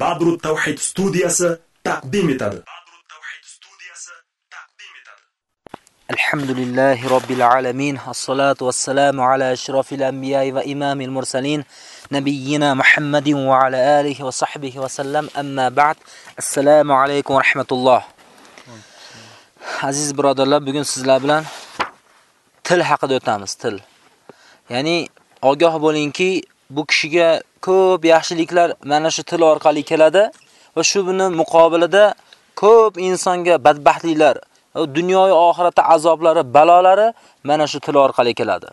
Badrut Tawhid studiyasi taqdim etadi. الحمد لله رب العالمين الصلاة والسلام على أشرف الأنبياء وإمام المرسلين نبينا محمد وعلى آله وصحبه وسلم أما بعد السلام عليكم ورحمة الله Aziz birodarlar, bugun sizlar bilan til haqida o'tamiz, til. Ya'ni ogoh bo'lingki, bu kishiga ko'p yaxshiliklar mana shu til orqali keladi va shu buni muqobilida ko'p insonga badbaxtliklar, dunyo va oxiratda azoblari, balolari mana shu til orqali keladi.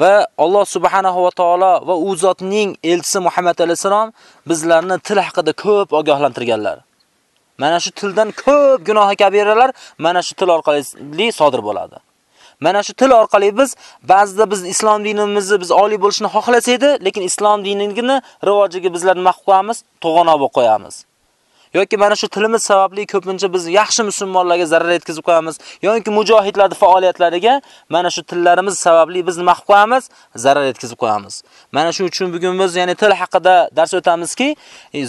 Va Alloh subhanahu va taolo va u zotning elchisi Muhammad alayhisalom bizlarni til haqida ko'p ogohlantirganlar. Mana shu tildan ko'p gunohi kabiralar mana shu til orqali sodir bo'ladi. Mana shu til orqali biz ba'zida biz islom dinimizni biz oliy bo'lishini xohlasak edi, lekin islom dinini rivojiga bizlar nima qilamiz? qo'yamiz? To'g'anoq bo'lib qo'yamiz. yoki mana shu tilimiz sababli ko'pincha biz yaxshi musulmonlarga zarar yetkazib qo'yamiz yoki mujohidlarning faoliyatlariga mana shu tillarimiz sababli biz nima qilib qo'yamiz? Zarar yetkazib qo'yamiz. Mana shu uchun bugun biz ya'ni til haqida dars o'tamizki,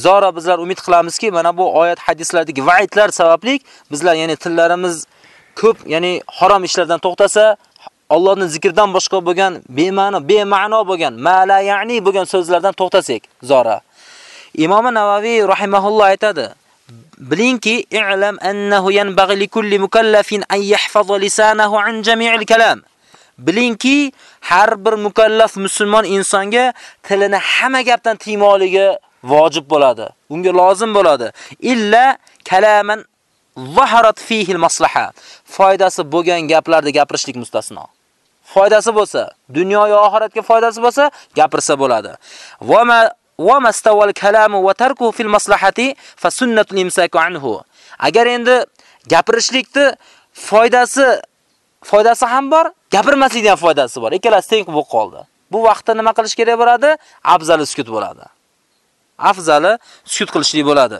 zora bizlar umid qilamizki, mana bu oyat hadislardagi va'idlar sababli bizlar ya'ni tillarimiz ko'p ya'ni harom ishlardan to'xtasa, Allohning zikrdan boshqa bo'lgan bema'ni, bema'no bo'lgan, ma la ya'ni bo'lgan so'zlardan to'xtasak, zora. Imom Navaviy rahimahulloh aytadi: Bilingki, i'lam annahu yanbaghi li kulli mukallafin an yahfaza lisanahu an jami'il kalam. Bilingki, har bir mukallaf musulmon insonga tilini hamma gapdan tiymoqligi vojib bo'ladi. Unga lozim bo'ladi. Illa kalaman zaharat fihi maslaha. Foydasi bo'lgan gaplarni gapirishlik mustasno. Foydasi bo'lsa, dunyo va oxiratga foydasi bo'lsa, gapirsa bo'ladi. Va ma va mastawal kalamu va tarku fil maslahati fa sunnatul imsaku anhu. Agar endi gapirishlikni foydasi foydasi ham bor, gapirmaslikning ham foydasi bor. Ikkalasi teng bo'lib qoldi. Bu vaqtda nima qilish kerak bo'ladi? Afzali sukut bo'ladi. Afzali sukut qilishlik bo'ladi.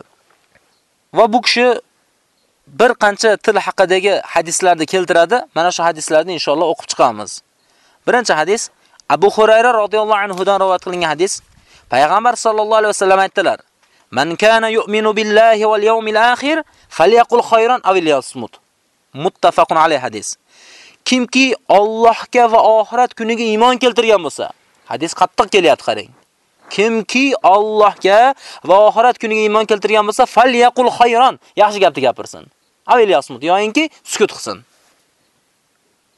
Va bu kishi bir qancha til haqidagi hadislarni keltiradi. Mana shu hadislarni inshaalloh o'qib chiqamiz. Birinchi hadis Abu Hurayra radhiyallohu anhu dan rivoyat qilingan hadis. Payg'ambar sallallohu alayhi vasallam aytdilar: "Man kana yu'minu billahi wal yawmil akhir falyaqul khayran aw liyasmut." Muttafaqun alayhi hadis. Kimki Allohga va oxirat kuniga iymon keltirgan bo'lsa, hadis qattiq kelyapti qarang. Kimki Allohga va oxirat kuniga iymon keltirgan bo'lsa, falyaqul xayron, yaxshi gapni gapirsin. Aw yasmut yo'inki sukut qilsin.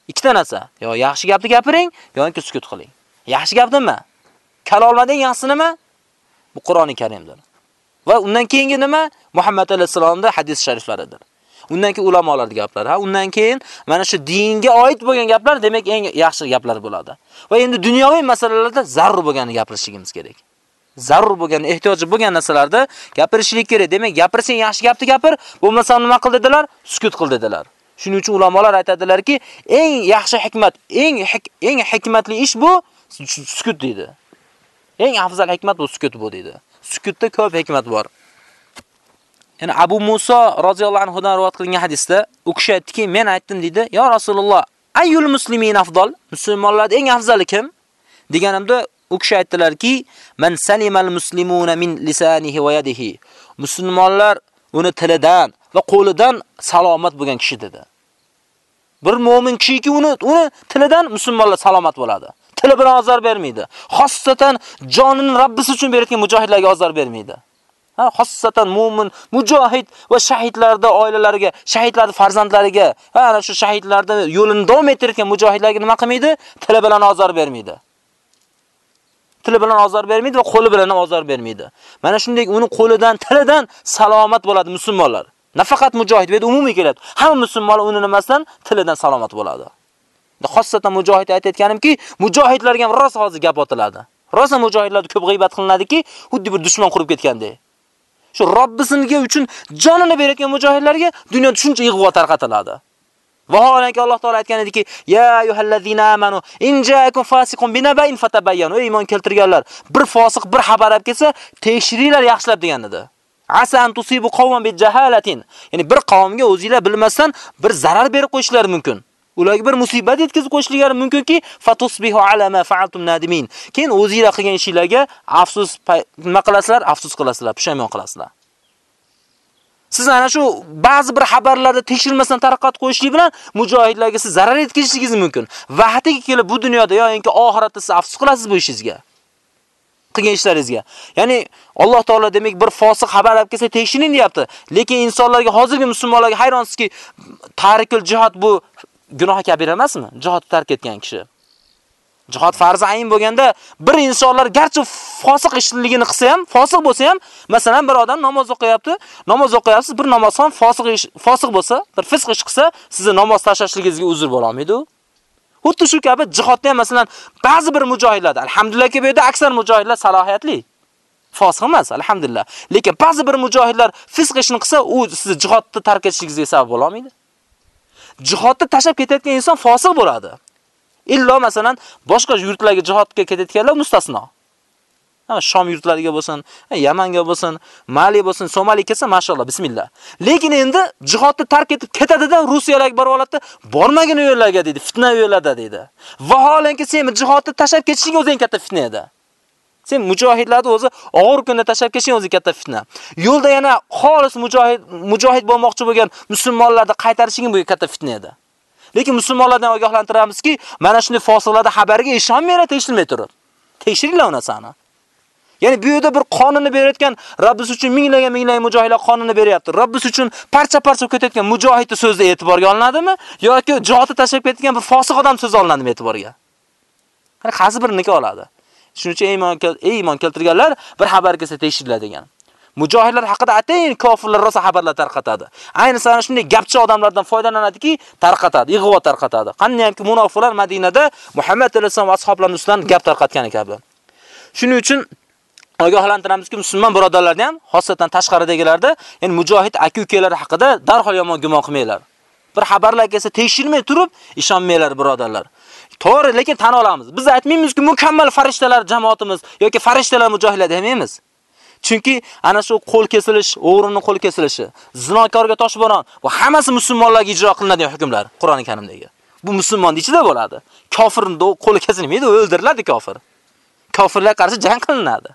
Ikkita narsa, yo yaxshi gapni gapiring, yoinki sukut qiling. Yaxshi gap nima? Kalolmading yaxshi nima? Bu Qur'oni Karimdir. Va undan keyingi nima? Muhammad alayhisolamning hadis shariflaridir. Undan keyin ulamolarning gaplari. Ha, undan keyin mana shu dinga oid bo'lgan gaplar demak eng yaxshi gaplar bo'ladi. Va endi dunyoviy masalalarda zarur bo'lganini gapirishimiz kerak. Zarur bo'lgan, ehtiyoji bo'lgan narsalarda gapirishlik kerak. Demak, gapirsang yaxshi gapni gapir, bo'lmasa nima qil dedilar? Sukut qil dedilar. Shuning uchun ulamolar aytadilarki, eng yaxshi hikmat, eng eng hikmatli ish bu sukut deydi. Eng afzal hikmat bu sukut bu deydi. Sukutda ko'p hikmat bor. Ya'ni Abu Musa roziyallohu anhu dan rivoyat qilingan hadisda u kishi aytdiki, men aytdim dedi, "Ya Rasululloh, ayyul muslimin afdal? Musulmonlarda eng afzali kim?" deganimda u kishi aytdilarki, "Man salimal muslimuna min lisanihi va yadihi." Musulmonlar uni tilidan va qo'lidan salomat bo'lgan kishi dedi. Bir mu'min kishiki uni uni tilidan musulmonlar salomat bo'ladi. Tili bilan ozor bermaydi. Xossatan jonini Rabbisi uchun berayotgan mujohidlarga ozor bermaydi. Ha, xossatan mu'min, mujohid va shahidlarda oilalariga, shahidlarni farzandlariga, ha, ana shu shahidlarni yo'lini davom ettirayotgan mujohidlarga nima qilmaydi? Tili bilan ozor bermaydi. Tili bilan ozor bermaydi va qo'li bilan ham ozor bermaydi. Mana shunday uni qo'lidan, tilidan salomat bo'ladi musulmonlar. Nafaqat mujohid, bu umumiy keladi. Hamma musulmonlar uni nimasidan tilidan salomat bo'ladi. Xossatan mujohid aytayotganimki, mujohidlarga ham rosa hozir gap otiladi. Rosa mujohidlarga ko'p g'iybat qilinadiki, xuddi bir dushman qurib ketgandek. Shu Robbisiniga uchun jonini berayotgan mujohidlarga dunyoda shuncha ig'vo tarqatiladi. Vaholanki Alloh taolo aytgan ediki: "Ya ayyuhallazina amanu in ja'akum fasiqun binaba'in fatabayyanu." Ey iymon keltirganlar, bir fosiq bir xabar olib kelsa, tekshiringlar yaxshilab degan edi. Asa an tusibu qawman bi jahalatin. Ya'ni bir qavmga o'zingizlar bilmasdan bir zarar berib qo'yishlari mumkin. Ularga bir musibat yetkazib qo'yishlari mumkinki, fatusbihu ala ma fa'altum nadimin. Keyin o'zingizlar qilgan ishingizlarga afsus nima qilasizlar? Afsus qilasizlar, pushaymon qilasizlar. Siz ana shu ba'zi bir xabarlarda tekshirmasdan tarqat qo'yishlik bilan mujohidlarga siz zarar yetkazishingiz mumkin. Vaqtiga kelib bu dunyoda yoki oxiratda siz afsus qilasiz bu ishingizga. qilgan ishlaringizga. Ya'ni Alloh taolo demak bir fosiq xabar olib kelsa tekshiring deyapti. Lekin insonlarga hozirgi musulmonlarga hayronsizki, tarikul jihad bu gunoh kabira emasmi? Jihad tark etgan kishi. Jihod farzi ayin bo'lganda bir insonlar garchi fosiq ishligini qilsa ham, fosiq bo'lsa ham, masalan bir odam namoz o'qiyapti, namoz o'qiyapsiz, bir namozxon fosiq fosiq bo'lsa, bir fisq ish qilsa, sizni namoz tashlashligingizga uzr bo'la olmaydi Xuddi shu kabi jihodda ham masalan ba'zi bir mujohidlar, alhamdulillah bu yerda aksar mujohidlar salohiyatli. Fosiq emas, alhamdulillah. Lekin ba'zi bir mujohidlar fisq ishni qilsa, u sizni jihodni tark etishingizga sabab bo'la olmaydi. Jihodni tashab ketayotgan inson fosiq bo'ladi. Illo masalan boshqa yurtlarga jihodga ketayotganlar mustasno. Ha, Shom yurtlariga bo'lsin, Yamanga bo'lsin, Mali bo'lsin, Somali kelsa, mashallah, bismillah. Lekin endi jihodni tark etib ketadida Rossiyalarga borib oladi, bormagin yo'llarga yerlarga dedi, fitna yo'llarda dedi. Vaholanki sen jihodni tashlab ketishing o'zing katta fitna edi. Sen mujohidlarni o'zi og'ir kunda tashlab ketishing o'zi katta fitna. Yo'lda yana xolis mujohid mujohid bo'lmoqchi bo'lgan musulmonlarni qaytarishing bu katta fitna edi. Lekin musulmonlardan ogohlantiramizki, mana shunday fosiqlarda xabariga ishonmanglar, tekshirmay turib. Tekshiringlar unarsani. Ya'ni bu yerda bir qonunni berayotgan Rabbis uchun minglagan minglagan mujohidlar qonunni beryapti. Rabbis uchun parcha-parcha ketayotgan mujohidning so'zi e'tiborga olinadimi yoki jo'ti tashlab ketgan bir fosiq odam so'zi olinadimi e'tiborga? Qani qaysi birini oladi? Shuning uchun iymon ey iymon keltirganlar bir xabar kelsa tekshiriladi degan. Mujohidlar haqida atayin kofirlar rosa xabarlar tarqatadi. Ayniqsa shunday gapchi odamlardan foydalanadiki, tarqatadi, ig'vo tarqatadi. Qaniyamki munofiqlar Madinada Muhammad alayhisolam va ashablarining ustidan gap tarqatgan kabi. Shuning uchun ogohlantiramizki, musulmon birodarlarni ham, xosatan tashqaridagilarda, ya'ni mujohid aka-ukalar haqida darhol yomon gumon qilmanglar. Bir xabarlar kelsa tekshirmay turib, ishonmanglar birodarlar. To'g'ri, lekin tan olamiz. Biz aytmaymizki, mukammal farishtalar jamoatimiz yoki farishtalar mujohidlar demaymiz. Chunki ana shu qo'l kesilish, o'g'rining qo'l kesilishi, zinokorga toshbo'ron va hammasi musulmonlarga ijro qilinadigan hukmlar Qur'oni Karimdagi. Bu musulmonning ichida bo'ladi. Kofirning qo'li kesilmaydi, o'ldiriladi kofir. Kofirlar qarshi jang qilinadi.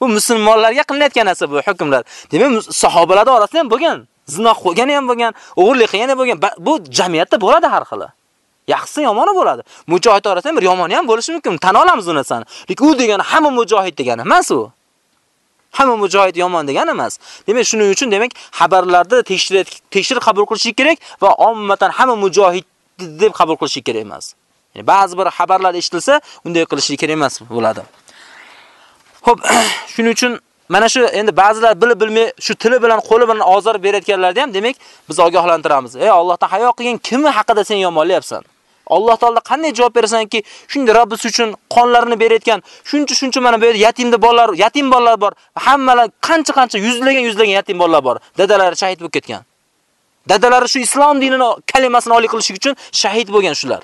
Bu musulmonlarga qilinayotgan narsa bu hukmlar. Demak, sahobalar orasida ham bo'lgan, zino qilgani ham bo'lgan, o'g'irlik qilgani ham bo'lgan. Bu jamiyatda bo'ladi har xil. Yaxshisi yomoni bo'ladi. Mujohid orasida bir yomoni ham bo'lishi mumkin. Tan olamiz uni narsani. Lekin u degani hamma mujohid degani emas u. Hamma mujohid yomon degani emas. Demak, shuning uchun demak, xabarlarda tekshirib tekshirib qabul qilish kerak va ommatan hamma mujohid deb qabul qilish kerak emas. Ya'ni ba'zi bir xabarlar eshitilsa, unday qilish kerak emas bo'ladi. Xo'p, shuning uchun mana shu endi ba'zilar bilib bilmay shu tili bilan qo'li bilan ozor berayotganlarni ham demak biz ogohlantiramiz. Ey Allohdan hayo qilgan kimni haqida sen yomonlayapsan? Alloh taolo qanday javob berasanki, shunday Rabbisi uchun qonlarini berayotgan, shuncha shuncha mana bu yerda yatimda bolalar, yatim bolalar bor. Hammalar qancha-qancha yuzlagan yuzlagan yatim bolalar bor. Dadalari shahid bo'lib ketgan. Dadalari shu islom dinini kalimasini oliy qilish uchun shahid bo'lgan shular.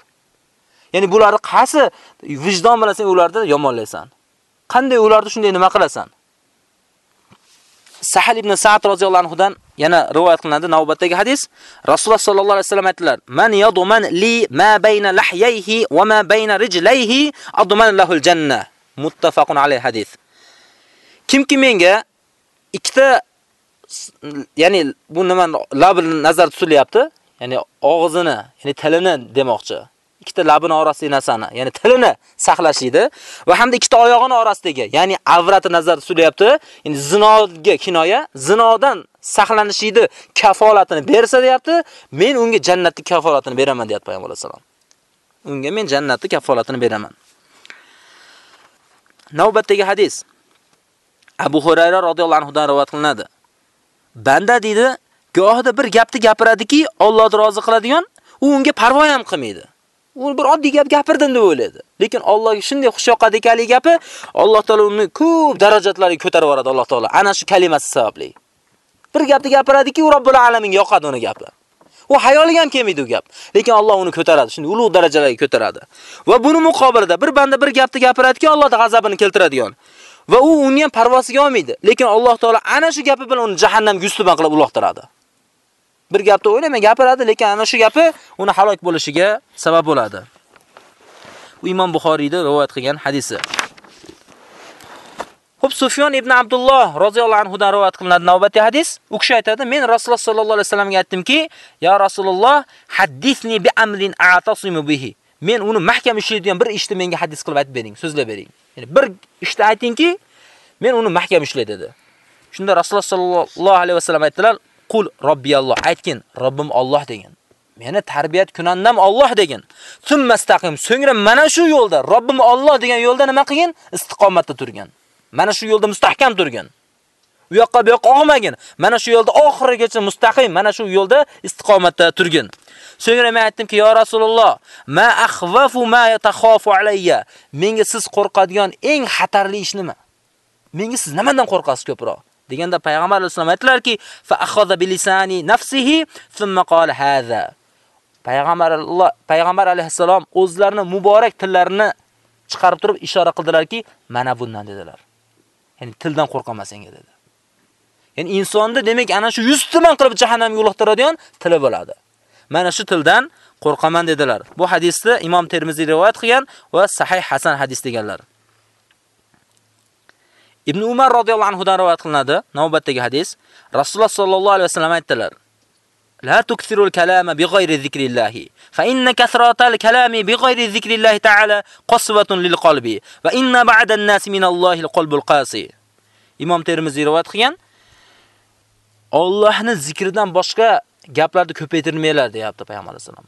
Ya'ni bularni qaysi vijdon bilan sen ularni yomonlaysan? Qanday ularni shunday nima qilasan? Sahal ibn Sa'd roziyallohu anhu dan yana rivoyat qilinadi navbatdagi hadis. Rasululloh sallallohu alayhi vasallam aytdilar: "Man yaduman li ma bayna lahyayhi va ma bayna rijlayhi adman lahu al-janna." Muttafaqun alayhi hadis. Kimki menga ikkita ya'ni bu nima labl nazar tutilyapti? Ya'ni og'zini, ya'ni tilini demoqchi. Ikkita labini orasidagi narsani, ya'ni tilini saqlashdi va hamda ikkita oyog'ini orasidagi, ya'ni avrati nazarda tutilyapti. Ya'ni zinoga kinoya, zinodan saqlanishdi kafolatini bersa deyapti, men unga jannatni kafolatini beraman deyapti payg'ambar sollallohu alayhi vasallam. Unga men jannatni kafolatini beraman. Navbatdagi hadis Abu Hurayra radhiyallohu anhu dan rivoyat qilinadi. Banda deydi, gohida bir gapni gapiradiki, Allohni rozi qiladigan, u unga parvo ham qilmaydi. U bir oddiy gap gapirdim deb o'yladi. Lekin Allohga shunday xush yoqadi ekali gapi, Alloh taolo uni ko'p darajatlarga ko'tarib yuboradi Alloh taolo. Ana shu kalimasi sababli. Bir gapni gapiradiki, u Robbil alamin yoqadi uni gapi. U hayoliga ham kelmaydi u gap. Lekin Alloh uni ko'taradi, shunday ulug' darajalarga ko'taradi. Va buni muqobilida bir banda bir gapni gapiradiki, Allohning g'azabini keltiradigan. Va u uni ham parvosiga olmaydi. Lekin Alloh taolo ana shu gapi bilan uni jahannam ustiban qilib uloqtiradi. Bir gapni o'ylamay gapiradi, lekin ana shu gapi uni halok bo'lishiga sabab bo'ladi. U Imom Buxoriyda rivoyat qilgan hadisi. Xo'p, Sufyon ibn Abdulloh roziyallohu anhu dan rivoyat qilinadi navbatdagi hadis. U kishi aytadi: "Men Rasululloh sollallohu alayhi vasallamga aytdimki, "Ya Rasululloh, haddithni bi amrin a'tasimu bihi." Men uni mahkam ishlaydigan bir ishni menga hadis qilib aytib bering, so'zlab bering. Ya'ni bir ishni aytingki, men uni mahkam ishlay dedi. Shunda Rasululloh sollallohu alayhi vasallam aytdilar: "Qul robbiyalloh." Aytgin, Robbim Alloh degin. Meni tarbiyat kunandam Alloh degin. Summastaqim. So'ngra mana shu yo'lda Robbim Alloh degan yo'lda nima qilgin? Istiqomatda turgan. Mana shu yo'lda mustahkam turgan. U yoqqa bu yoqqa olmagin. Mana shu yo'lda oxirigacha mustaqim, mana shu yo'lda istiqomatda turgin. So'ngra men aytdimki, "Ya Rasululloh, ma akhwafu ma yatakhafu alayya?" Menga siz qo'rqadigan eng xatarli ish nima? Menga siz nimadan qo'rqasiz ko'proq? Deganda payg'ambar alayhisalom aytlarki, "Fa akhadha bi lisani nafsihi, thumma qala hadha." Payg'ambar Alloh, payg'ambar alayhisalom o'zlarining muborak tillarini chiqarib turib ishora qildilarki, "Mana bundan" dedilar. Ya'ni tildan qo'rqaman senga dedi. Ya'ni insonni demak ana shu 100 tuman qilib jahannamga uloqtiradigan tili bo'ladi. Mana shu tildan qo'rqaman dedilar. Bu hadisni Imom Termiziy rivoyat qilgan va sahih hasan hadis deganlar. Ibn Umar radhiyallohu anhu dan rivoyat qilinadi, navbatdagi hadis. Rasululloh sallallohu alayhi vasallam aytdilar: "La tukthirul kalama bighayri zikrillah, fa inna kathratal kalami bighayri zikrillah ta'ala qaswatun lil qalbi, va inna ba'da an-nas min Allohi al-qalbul qasi." Imom Termiziy rivoyat qilgan. Allohni zikrdan boshqa gaplarni ko'paytirmanglar deyapti payg'ambar alayhisalom.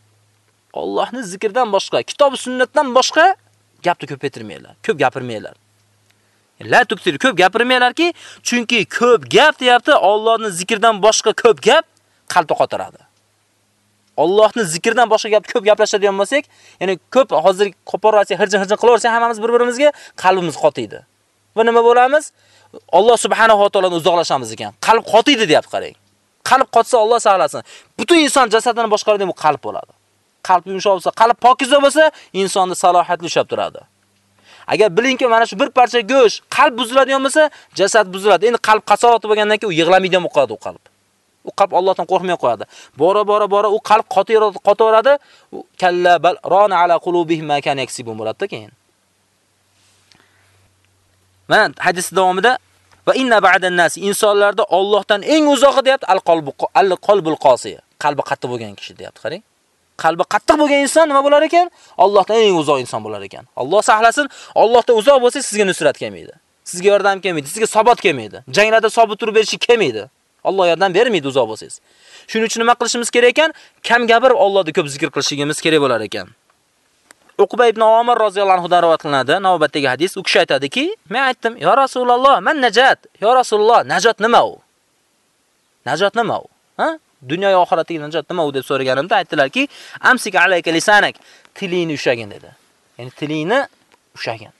Allohni zikrdan boshqa, kitob sunnatdan boshqa gapni ko'paytirmanglar, ko'p gapirmanglar. La tuktir ko'p gapirmanglarki, chunki ko'p gap deyapti, Allohning zikridan boshqa ko'p gap qalbni qotiradi. Allohni zikrdan boshqa gap ko'p gaplashadigan bo'lsak, ya'ni ko'p hozir qoporatsiya hirjin-hirjin qilaversak, hammamiz bir-birimizga qalbimiz qotiydi. Va nima bo'lamiz? Alloh subhanahu va taolodan uzoqlashamiz ekan. Qalb qotiydi deyapti, qarang. Qalb qotsa Alloh saqlasin. Butun inson jasadini boshqaradigan bu qalb bo'ladi. Qalb yumshoq bo'lsa, qalb pokiza bo'lsa, insonni salohiyatli ushlab turadi. Agar bilingki, mana shu bir parcha go'sht qalb buziladigan bo'lsa, jasad buziladi. Endi qalb qasorati bo'lgandan keyin u yig'lamaydigan bo'ladi u qalb. u qalb Allohdan qo'rqmay qo'yadi. Bora bora bora u qalb qotaveradi, u kalla bal rona ala qulubihim ma kan yaksibun bo'ladi keyin. Mana hadis davomida va inna ba'dan nas insonlarda Allohdan eng uzoqi deyapti al qalbu al qalbul qasi. Qalbi qattiq bo'lgan kishi deyapti, qarang. Qalbi qattiq bo'lgan inson nima bo'lar ekan? Allohdan eng uzoq inson bo'lar ekan. Alloh saqlasin, Allohdan uzoq bo'lsa sizga nusrat kelmaydi. Sizga yordam kelmaydi, sizga sabot kelmaydi. Janglarda sabot turib berishi kelmaydi. Alloh yordam bermaydi uzoq bo'lsangiz. Shuning uchun nima qilishimiz kerak ekan? Kam gapirib Allohni ko'p zikr qilishimiz kerak bo'lar ekan. Uqba ibn Umar roziyallohu anhu rivoyat qilinadi. Navbatdagi hadis u kishi aytadiki, men aytdim, "Ya Rasululloh, men najot. Ya Rasululloh, najot nima u?" Najot nima u? Ha? Dunyo va oxiratdagi najot nima u deb so'raganimda aytdilarki, "Amsik alayka lisanak." Tilingni ushagin dedi. Ya'ni tilingni ushagin.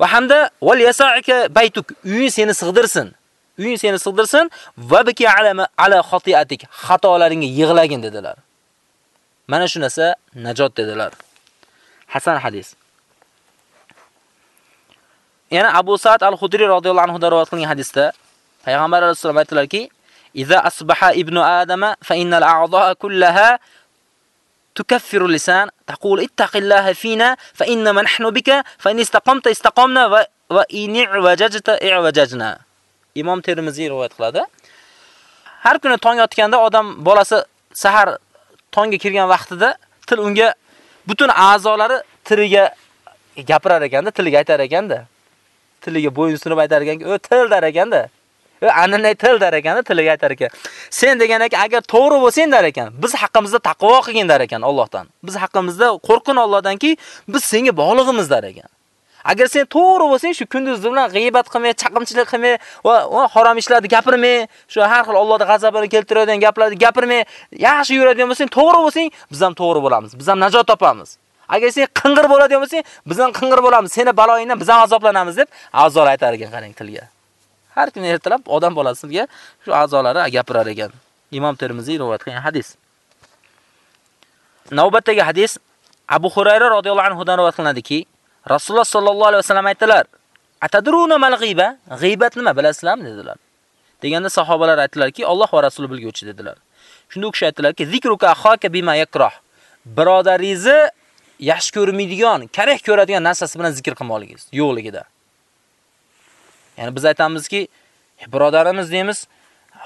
Va hamda wal yasa'ika baytuk. Uying seni sig'dirsin. uying seni sig'dirsin va biki alama ala xotiatik xatolaringga yig'lagin dedilar. Mana shu narsa najot dedilar. Hasan hadis. Yana Abu Sa'd al-Khudri radhiyallohu anhu rivoyat qilgan hadisda payg'ambar vasallam aytdilarki: "Iza asbaha ibnu adama fa innal a'dha'a kullaha tukaffiru lisan taqul ittaqillaha fina fa inna nahnu bika fa in istaqamta istaqamna va va in i'wajajta i'wajajna." Imom Termiziy rivoyat qiladi. Har kuni tong otganda odam bolasi sahar tongga kirgan vaqtida til unga butun a'zolari tiliga gapirar ekanda, tiliga aytar ekanda. Tiliga bo'yin sunib aytar ekanki, "O til" dar ekanda. "O ananay til" dar ekan, tiliga aytar ekan. Sen degan ekan, agar to'g'ri bo'lsang dar ekan, biz haqqimizda taqvo qilgin dar ekan Allohdan. Biz haqqimizda qo'rqin Allohdanki, biz senga bog'lig'imiz dar ekan. Agar sen to'g'ri bo'lsang, shu kunduz bilan g'iybat qilmay, chaqimchilik qilmay va harom ishlarni gapirmay, shu har xil Allohning g'azabini keltiradigan gaplarni gapirmay, yaxshi yuradigan bo'lsang, to'g'ri bo'lsang, biz ham to'g'ri bo'lamiz. Biz ham najot topamiz. Agar sen qing'ir bo'ladigan bo'lsang, biz ham qing'ir bo'lamiz. Seni baloyingdan biz ham azoblanamiz deb azor aytar ekan qarang tilga. Har kuni ertalab odam bolasiga shu a'zolari gapirar ekan. Imom Termiziy rivoyat qilgan hadis. Navbatdagi hadis Abu Hurayra radhiyallohu anhu dan rivoyat qilinadiki, Rasululloh sallallohu alayhi vasallam aytdilar: "Atadruna mal g'iba? G'ibat nima bilasizlarmi?" dedilar. Deganda sahobalar aytdilarki, Alloh va Rasuli bilguvchi dedilar. Shunda u kishi aytdilarki, zikruka akhaka bima yakrah. Birodaringizni yaxshi ko'rmaydigan, kerak ko'radigan narsasi bilan zikr qilmoqligingiz yo'qligida. Ya'ni biz aytamizki, birodarimiz deymiz,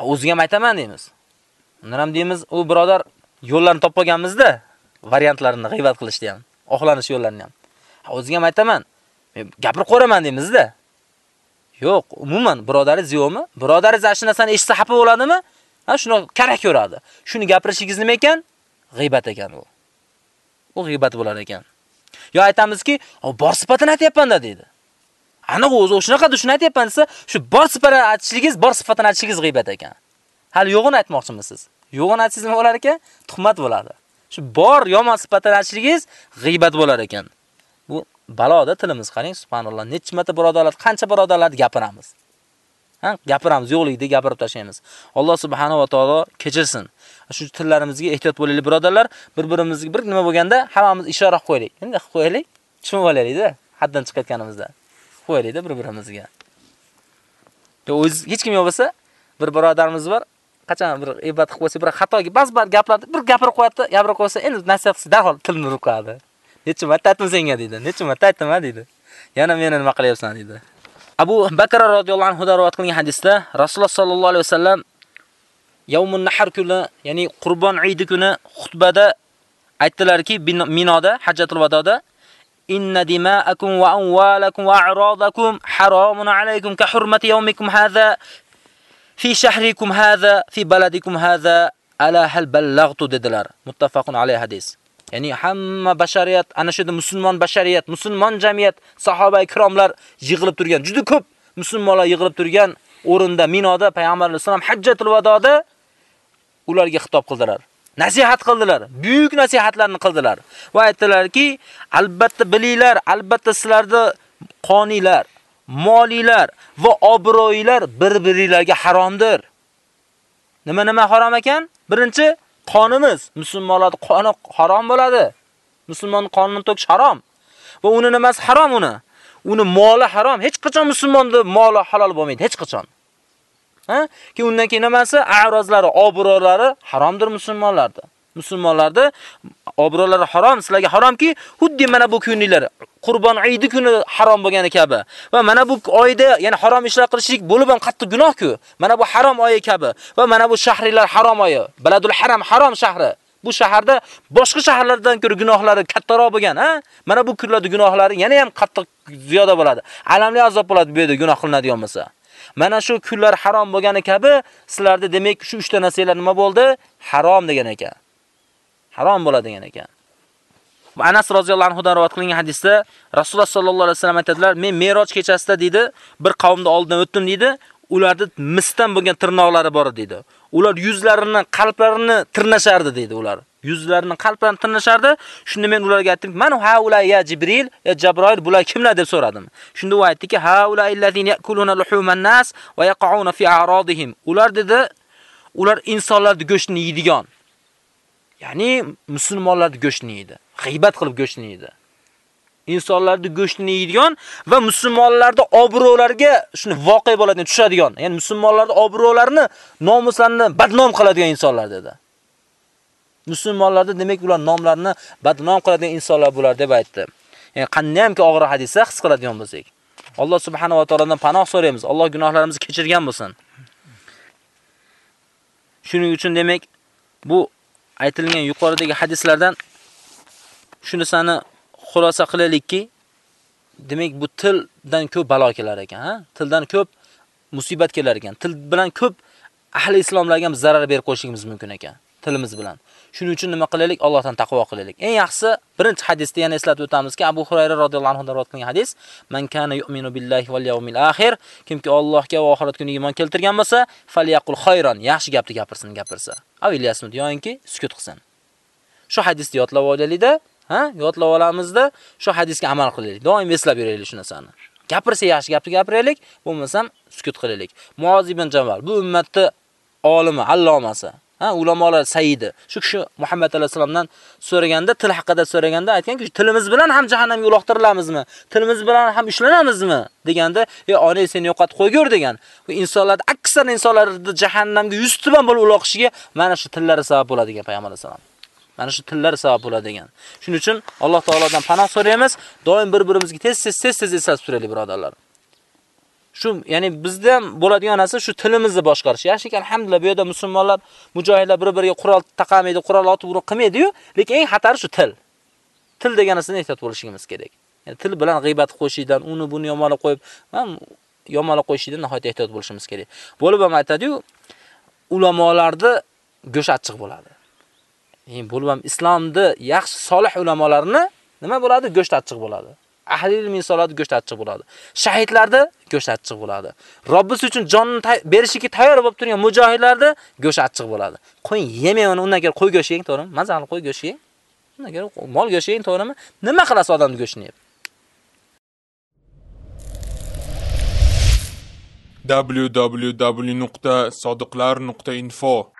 o'ziga ham aytaman deymiz. Undan ham deymiz, u birodar yo'llarni topganmizda, variantlarini g'iybat qilishdi ham, oxlanish yo'llarini ham. O'ziga ham aytaman. Men gapirib qo'raman deymizda. Yo'q, umuman birodaringiz yo'qmi? Birodaringiz ana narsani eshitsa xafa bo'ladimi? Ha, shuni kerak ko'radi. Shuni gapirishingiz nima ekan? G'iybat ekan u. U g'iybat bo'lar ekan. Yo aytamizki, bor sifatini aytayapman-da deydi. Aniq o'zi shunaqa shuni aytayapman desa, shu bor sifatini aytishingiz, bor sifatini aytishingiz g'ibat ekan. Hali yo'g'ini aytmoqchimisiz? Yo'g'ini aytsangiz nima bo'lar ekan? Tuhmat bo'ladi. Shu bor yomon sifatini aytishingiz g'ibat bo'lar ekan. Bu baloda tilimiz qarang, subhanalloh. Necha marta birodarlar, qancha birodarlarni gapiramiz. Ha, gapiramiz, yo'qligida gapirib tashlaymiz. Alloh subhanahu va taolo kechirsin. Shu tillarimizga ehtiyot bo'laylik, birodarlar. Bir-birimizga bir nima bo'lganda hammamiz ishora qo'yaylik. Endi qo'yaylik, tushunib olaylik-da, haddan chiqayotganimizda. Qo'yaylikda bir birimizga. O'z hech kim yo'q bo'lsa, bir birodarimiz bor, qachon bir ibodat qilib qo'ysa, bir xatoga ba'zi-bir gaplarni bir gapirib qo'yadi, gapirib qo'ysa, endi nasihat qilsa darhol tilni urib qo'yadi. Necha marta aytdim senga deydi. Necha marta aytdim deydi. Yana meni nima qilyapsan deydi. Abu Bakr radhiyallohu anhu rivoyat qilgan hadisda Rasululloh sallallohu alayhi vasallam Yawmun Nahr kuni, ya'ni Qurbon Eid kuni xutbada aytdilarki, Minoda, Hajjatul Vadoda inna dima'akum wa amwalakum wa a'radakum haramun alaykum ka hurmati yawmikum hadha fi shahrikum hadha fi baladikum hadha ala hal ballaghtu dedilar. Muttafaqun alayhi hadis. Ya'ni hamma bashariyat, ana shu musulmon bashariyat, musulmon jamiyat, sahoba ikromlar yig'ilib turgan, juda ko'p musulmonlar yig'ilib turgan o'rinda Minoda payg'ambar vasallam hajjatul vadoda ularga xitob qildilar. Nasihat qildilar, buyuk nasihatlarni qildilar va aytdilarki, albatta bilinglar, albatta sizlarda qoniylar, molilar va obro'ylar bir-biringlarga haromdir. Nima-nima harom ekan? Birinchi qonimiz, musulmonlarning qoni harom bo'ladi. Musulmonning qonini to'kish harom. Va uni nimasi harom uni? Uni moli harom. Hech qachon musulmonning moli halol bo'lmaydi, hech qachon. Ha? Ki undan keyin nimasi? A'rozlari, obro'lari haromdir musulmonlarda. Musulmonlarda obro'lari harom, sizlarga haromki, xuddi mana bu kunlar Qurbon Eidi kuni harom bo'lgani kabi va mana bu oyda, ya'ni harom ishlar qilishlik bo'lib ham qattiq gunoh-ku. Mana bu harom oyi kabi va mana bu shahrilar harom oyi. Baladul Haram harom shahri. Bu shaharda boshqa shaharlardan ko'ra gunohlari kattaroq bo'lgan, ha? Mana bu kunlarda gunohlari yana ham qattiq ziyoda bo'ladi. Alamli azob bo'ladi bu yerda gunoh qilinadigan bo'lsa. Mana shu kunlar harom bo'lgani kabi sizlarda demak shu 3 ta narsalar nima bo'ldi? Harom degan ekan. Harom bo'ladi degan ekan. Anas roziyallohu anhu dan rivoyat qilingan hadisda Rasululloh sallallohu alayhi vasallam aytadilar, men Meroj kechasida dedi, bir qavmni oldidan o'tdim dedi, ularda misdan bo'lgan tirnoqlari bor dedi. Ular yuzlarini, qalblarini tirnashardi dedi ular. Yuzlarini, qalblarini tinishardi. Shunda men ularga aytdim, "Man haula ya Jibril, ya Jabroil, bular kimlar?" deb so'radim. Shunda u aytdiki, "Haula allazina yakuluna luhuman nas va yaqauna fi a'radihim." Ular dedi, ular insonlarning go'shtini yeydigan. Ya'ni musulmonlarning go'shtini yeydi. G'ibat qilib go'shtini yeydi. insonlarning go'shtini yeydigan va musulmonlarda obro'larga shuni voqea bo'ladigan tushadigan, ya'ni musulmonlarda obro'larini, nomuslarini badnom qiladigan insonlar dedi. Musulmonlarda demak ular nomlarini badnom qiladigan insonlar bular deb aytdi. Ya'ni qanday hamki og'ir hadisda his qiladigan bo'lsak. Alloh subhanahu va taolodan panoh so'raymiz. Alloh gunohlarimizni kechirgan bo'lsin. Shuning uchun demak bu aytilgan yuqoridagi hadislardan shunisini xulosa qilaylikki, demak bu tildan ko'p balo kelar ekan, ha? Tildan ko'p musibat kelar ekan. Til bilan ko'p ahli islomlarga ham zarar berib qo'yishimiz mumkin ekan, tilimiz bilan. Shuning uchun nima qilaylik? Allohdan taqvo qilaylik. Eng yaxshisi birinchi hadisda yana eslatib o'tamizki, Abu Hurayra radhiyallohu anhu rivoyat qilgan hadis, "Man kana yu'minu billahi wal yawmil akhir", kimki Allohga va oxirat kuniga iymon keltirgan bo'lsa, falyaqul khayran, yaxshi gapni gapirsin, gapirsa. Avilyasmut yo'inki sukut qilsin. Shu hadisni yodlab olaylikda, ha? Yodlab olamizda, shu hadisga amal qilaylik. Doim eslab yuraylik shu narsani. Gapirsa yaxshi gapni gapiraylik, bo'lmasam sukut qilaylik. Muoz ibn Jamal bu ummatni olimi, allomasi. Ha, ulamolar sayidi. Shu kishi Muhammad alayhisolamdan so'raganda, til haqida so'raganda aytganki, tilimiz bilan ham jahannamga uloqtirilamizmi? Tilimiz bilan ham ushlanamizmi? deganda, "Ey ona, seni yo'qotib qo'ygur" degan. Bu insonlar aksar insonlarni jahannamga yuztuban bo'lib uloqishiga mana shu tillari sabab bo'ladi degan payg'ambar alayhisolam. Mana shu tillar sabab bo'ladi degan. Shuning uchun Alloh taolodan panoh so'raymiz. Doim bir-birimizga tez-tez tez-tez eslatib turaylik, birodarlar. Shu, ya'ni bizda ham bo'ladigan narsa shu tilimizni boshqarish. Yaxshiki, alhamdulillah, bu yerda musulmonlar, mujohidlar bir-biriga qurol taqamaydi, qurol otib urib qilmaydi-yu, lekin eng xatari shu til. Til degan narsani ehtiyot bo'lishimiz kerak. Ya'ni til bilan g'ibat qo'shishdan, uni buni yomonlab qo'yib, ham yomonlab qo'yishdan nihoyat ehtiyot bo'lishimiz kerak. Bo'lib ham aytadi-yu, ulamolarni go'sh achchiq bo'ladi. Ya'ni bo'lib ham islomni yaxshi solih ulamolarni nima bo'ladi? Go'sht achchiq bo'ladi. Ahli ilm insonlarni go'sht achchiq bo'ladi. Shahidlarda go'sht achchiq bo'ladi. Robbisi uchun jonini berishga tayyor bo'lib turgan mujohidlarda go'sht achchiq bo'ladi. Qo'ying, yemang uni, undan keyin qo'y go'shti yeng, to'g'rimi? Mazali qo'y go'shti yeng. Undan keyin mol go'shti yeng, to'g'rimi? Nima qilasiz odamning go'shtini yeb? www.sodiqlar.info